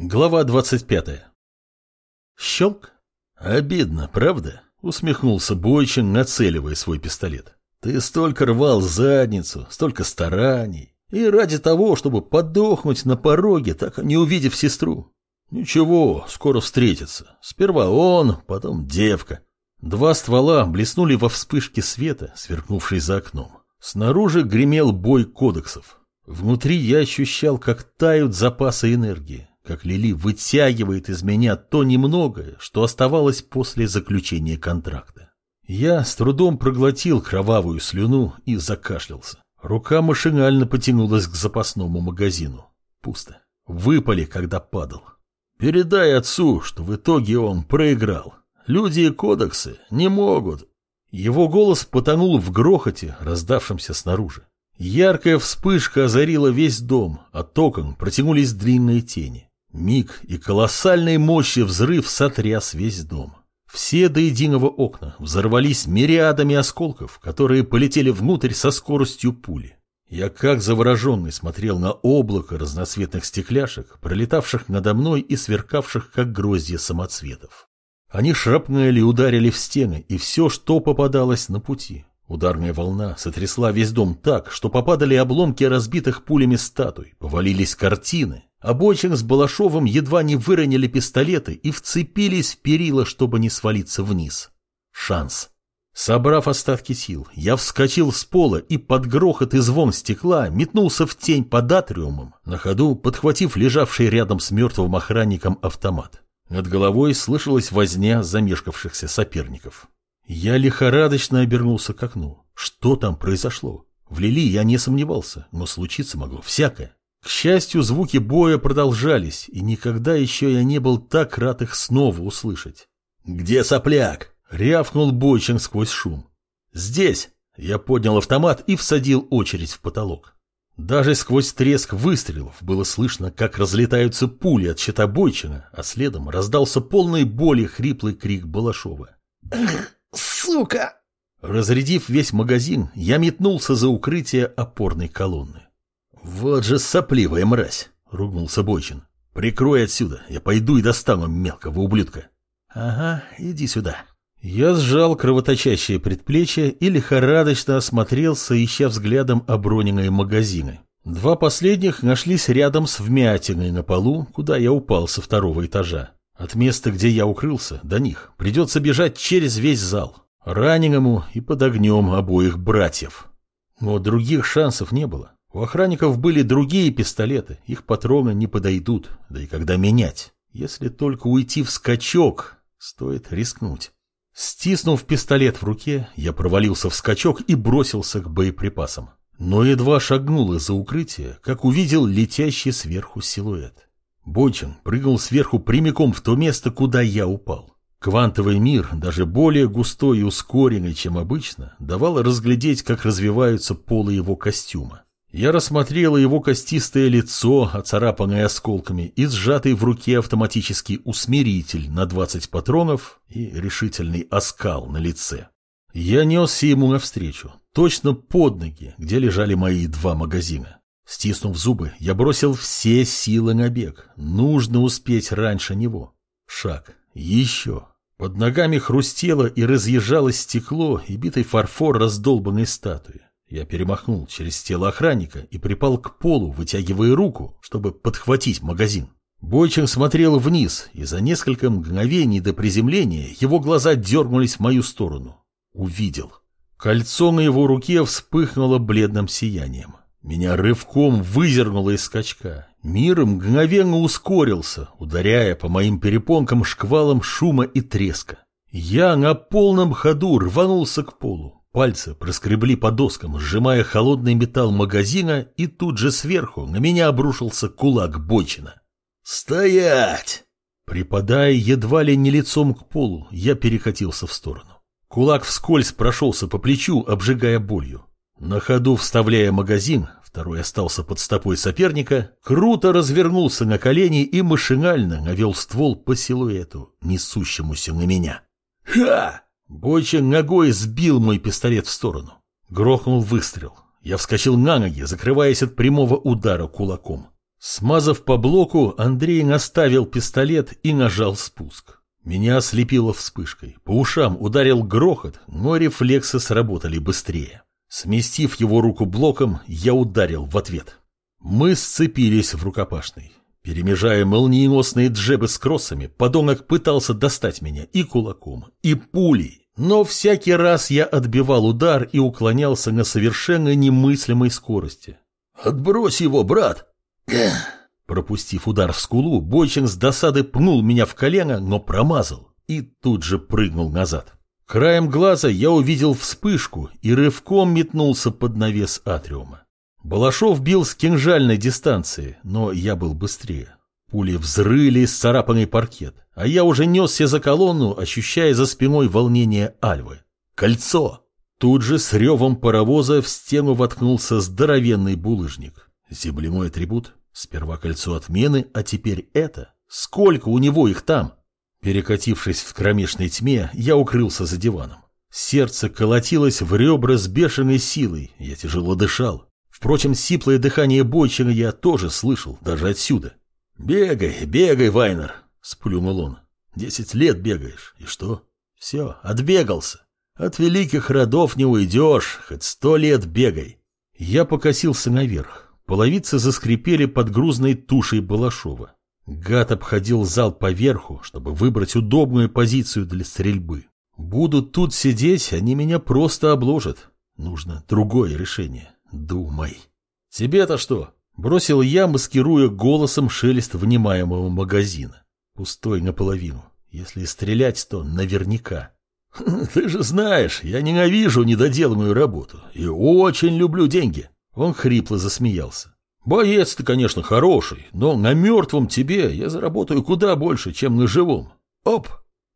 Глава 25. Щелк. Обидно, правда? Усмехнулся Бойчин, нацеливая свой пистолет. Ты столько рвал задницу, столько стараний. И ради того, чтобы подохнуть на пороге, так не увидев сестру. Ничего, скоро встретятся. Сперва он, потом девка. Два ствола блеснули во вспышке света, сверкнувшей за окном. Снаружи гремел бой кодексов. Внутри я ощущал, как тают запасы энергии как Лили вытягивает из меня то немногое, что оставалось после заключения контракта. Я с трудом проглотил кровавую слюну и закашлялся. Рука машинально потянулась к запасному магазину. Пусто. Выпали, когда падал. Передай отцу, что в итоге он проиграл. Люди и кодексы не могут. Его голос потонул в грохоте, раздавшемся снаружи. Яркая вспышка озарила весь дом, а окон протянулись длинные тени. Миг и колоссальной мощи взрыв сотряс весь дом. Все до единого окна взорвались мириадами осколков, которые полетели внутрь со скоростью пули. Я как завороженный смотрел на облако разноцветных стекляшек, пролетавших надо мной и сверкавших, как гроздья самоцветов. Они шрапнели, ударили в стены, и все, что попадалось на пути. Ударная волна сотрясла весь дом так, что попадали обломки разбитых пулями статуй, повалились картины, Обочин с Балашовым едва не выронили пистолеты и вцепились в перила, чтобы не свалиться вниз. Шанс. Собрав остатки сил, я вскочил с пола и под грохот и звон стекла метнулся в тень под атриумом, на ходу подхватив лежавший рядом с мертвым охранником автомат. Над головой слышалась возня замешкавшихся соперников. Я лихорадочно обернулся к окну. Что там произошло? В Лили я не сомневался, но случиться могло всякое. К счастью, звуки боя продолжались, и никогда еще я не был так рад их снова услышать. «Где сопляк?» — рявкнул Бойчин сквозь шум. «Здесь!» — я поднял автомат и всадил очередь в потолок. Даже сквозь треск выстрелов было слышно, как разлетаются пули от щита Бойчина, а следом раздался полный боли хриплый крик Балашова. «Сука!» Разрядив весь магазин, я метнулся за укрытие опорной колонны. «Вот же сопливая мразь!» — ругнулся Бойчин. «Прикрой отсюда, я пойду и достану мелкого ублюдка». «Ага, иди сюда». Я сжал кровоточащее предплечье и лихорадочно осмотрелся, ища взглядом оброненные магазины. Два последних нашлись рядом с вмятиной на полу, куда я упал со второго этажа. От места, где я укрылся, до них придется бежать через весь зал, раненому и под огнем обоих братьев. Но других шансов не было. У охранников были другие пистолеты, их патроны не подойдут, да и когда менять. Если только уйти в скачок, стоит рискнуть. Стиснув пистолет в руке, я провалился в скачок и бросился к боеприпасам. Но едва шагнул из-за укрытия, как увидел летящий сверху силуэт. Бойчин прыгнул сверху прямиком в то место, куда я упал. Квантовый мир, даже более густой и ускоренный, чем обычно, давал разглядеть, как развиваются полы его костюма. Я рассмотрела его костистое лицо, оцарапанное осколками, и сжатый в руке автоматический усмиритель на 20 патронов и решительный оскал на лице. Я несся ему навстречу, точно под ноги, где лежали мои два магазина. Стиснув зубы, я бросил все силы на бег. Нужно успеть раньше него. Шаг. Еще. Под ногами хрустело и разъезжалось стекло и битый фарфор раздолбанной статуи. Я перемахнул через тело охранника и припал к полу, вытягивая руку, чтобы подхватить магазин. Бойчин смотрел вниз, и за несколько мгновений до приземления его глаза дернулись в мою сторону. Увидел. Кольцо на его руке вспыхнуло бледным сиянием. Меня рывком выдернуло из скачка. Мир мгновенно ускорился, ударяя по моим перепонкам шквалом шума и треска. Я на полном ходу рванулся к полу. Пальцы проскребли по доскам, сжимая холодный металл магазина, и тут же сверху на меня обрушился кулак Бойчина. «Стоять!» Припадая едва ли не лицом к полу, я перекатился в сторону. Кулак вскользь прошелся по плечу, обжигая болью. На ходу вставляя магазин, второй остался под стопой соперника, круто развернулся на колени и машинально навел ствол по силуэту, несущемуся на меня. «Ха!» Бойча ногой сбил мой пистолет в сторону. Грохнул выстрел. Я вскочил на ноги, закрываясь от прямого удара кулаком. Смазав по блоку, Андрей наставил пистолет и нажал спуск. Меня ослепило вспышкой. По ушам ударил грохот, но рефлексы сработали быстрее. Сместив его руку блоком, я ударил в ответ. Мы сцепились в рукопашной. Перемежая молниеносные джебы с кроссами, подонок пытался достать меня и кулаком, и пулей. Но всякий раз я отбивал удар и уклонялся на совершенно немыслимой скорости. «Отбрось его, брат!» Пропустив удар в скулу, Бойчин с досады пнул меня в колено, но промазал и тут же прыгнул назад. Краем глаза я увидел вспышку и рывком метнулся под навес атриума. Балашов бил с кинжальной дистанции, но я был быстрее. Пули взрыли царапанный паркет, а я уже несся за колонну, ощущая за спиной волнение Альвы. Кольцо! Тут же с ревом паровоза в стену воткнулся здоровенный булыжник. Земляной атрибут. Сперва кольцо отмены, а теперь это. Сколько у него их там? Перекатившись в кромешной тьме, я укрылся за диваном. Сердце колотилось в ребра с бешеной силой, я тяжело дышал. Впрочем, сиплое дыхание Бойчина я тоже слышал, даже отсюда. «Бегай, бегай, Вайнер!» — сплюнул он. «Десять лет бегаешь, и что? Все, отбегался. От великих родов не уйдешь, хоть сто лет бегай». Я покосился наверх. Половицы заскрипели под грузной тушей Балашова. Гад обходил зал поверху, чтобы выбрать удобную позицию для стрельбы. Будут тут сидеть, они меня просто обложат. Нужно другое решение. Думай. Тебе-то что? Бросил я, маскируя голосом шелест внимаемого магазина. Пустой наполовину. Если стрелять, то наверняка. Ты же знаешь, я ненавижу недоделанную работу и очень люблю деньги. Он хрипло засмеялся. Боец ты, конечно, хороший, но на мертвом тебе я заработаю куда больше, чем на живом. Оп!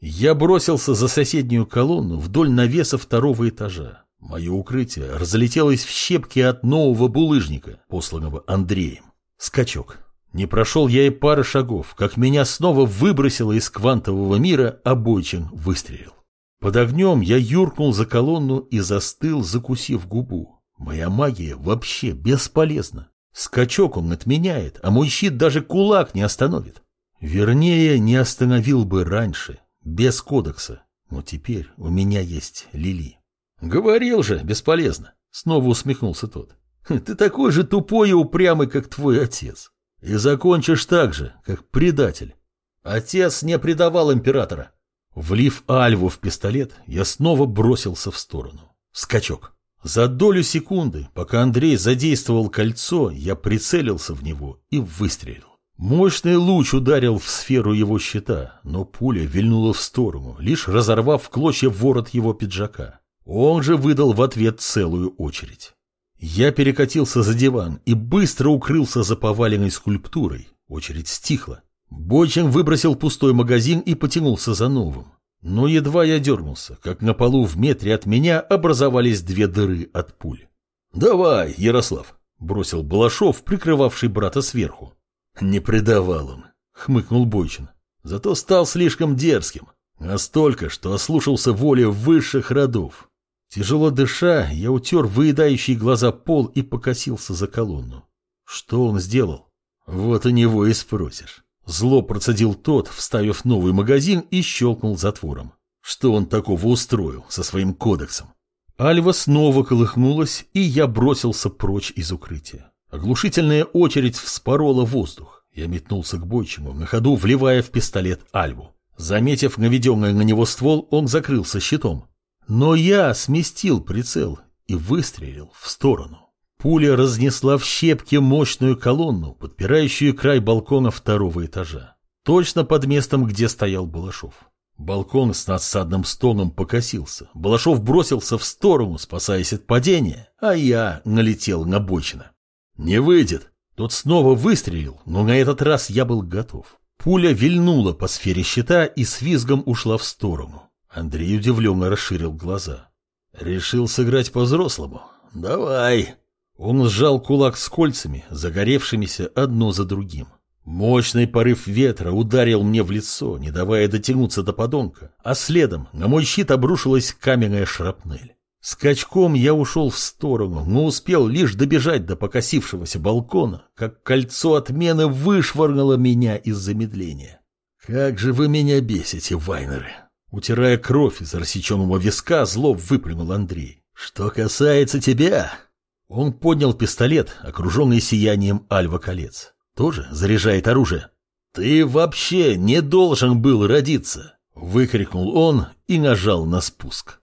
Я бросился за соседнюю колонну вдоль навеса второго этажа. Мое укрытие разлетелось в щепки от нового булыжника, посланного Андреем. Скачок. Не прошел я и пары шагов, как меня снова выбросило из квантового мира, а Бойчин выстрелил. Под огнем я юркнул за колонну и застыл, закусив губу. Моя магия вообще бесполезна. Скачок он отменяет, а мой щит даже кулак не остановит. Вернее, не остановил бы раньше, без кодекса. Но теперь у меня есть Лили. Говорил же, бесполезно. Снова усмехнулся тот. Ты такой же тупой и упрямый, как твой отец. И закончишь так же, как предатель. Отец не предавал императора. Влив Альву в пистолет, я снова бросился в сторону. Скачок. За долю секунды, пока Андрей задействовал кольцо, я прицелился в него и выстрелил. Мощный луч ударил в сферу его щита, но пуля вильнула в сторону, лишь разорвав в клочья ворот его пиджака. Он же выдал в ответ целую очередь. Я перекатился за диван и быстро укрылся за поваленной скульптурой. Очередь стихла. Бочин выбросил пустой магазин и потянулся за новым. Но едва я дернулся, как на полу в метре от меня образовались две дыры от пуль. «Давай, Ярослав!» — бросил Балашов, прикрывавший брата сверху. «Не предавал он», — хмыкнул Бойчин. «Зато стал слишком дерзким. Настолько, что ослушался воли высших родов. Тяжело дыша, я утер выедающие глаза пол и покосился за колонну. Что он сделал? Вот у него и спросишь. Зло процедил тот, вставив новый магазин и щелкнул затвором. Что он такого устроил со своим кодексом? Альва снова колыхнулась, и я бросился прочь из укрытия. Оглушительная очередь вспорола воздух. Я метнулся к бойчему, на ходу вливая в пистолет Альву. Заметив наведенный на него ствол, он закрылся щитом. Но я сместил прицел и выстрелил в сторону. Пуля разнесла в щепки мощную колонну, подпирающую край балкона второго этажа. Точно под местом, где стоял Балашов. Балкон с надсадным стоном покосился. Балашов бросился в сторону, спасаясь от падения, а я налетел на бочина. «Не выйдет!» Тот снова выстрелил, но на этот раз я был готов. Пуля вильнула по сфере щита и с визгом ушла в сторону. Андрей удивленно расширил глаза. «Решил сыграть по-взрослому? Давай!» Он сжал кулак с кольцами, загоревшимися одно за другим. Мощный порыв ветра ударил мне в лицо, не давая дотянуться до подонка, а следом на мой щит обрушилась каменная шрапнель. Скачком я ушел в сторону, но успел лишь добежать до покосившегося балкона, как кольцо отмены вышвырнуло меня из замедления. «Как же вы меня бесите, Вайнеры!» Утирая кровь из рассеченного виска, зло выплюнул Андрей. «Что касается тебя...» Он поднял пистолет, окруженный сиянием альва-колец. Тоже заряжает оружие. «Ты вообще не должен был родиться!» Выкрикнул он и нажал на спуск.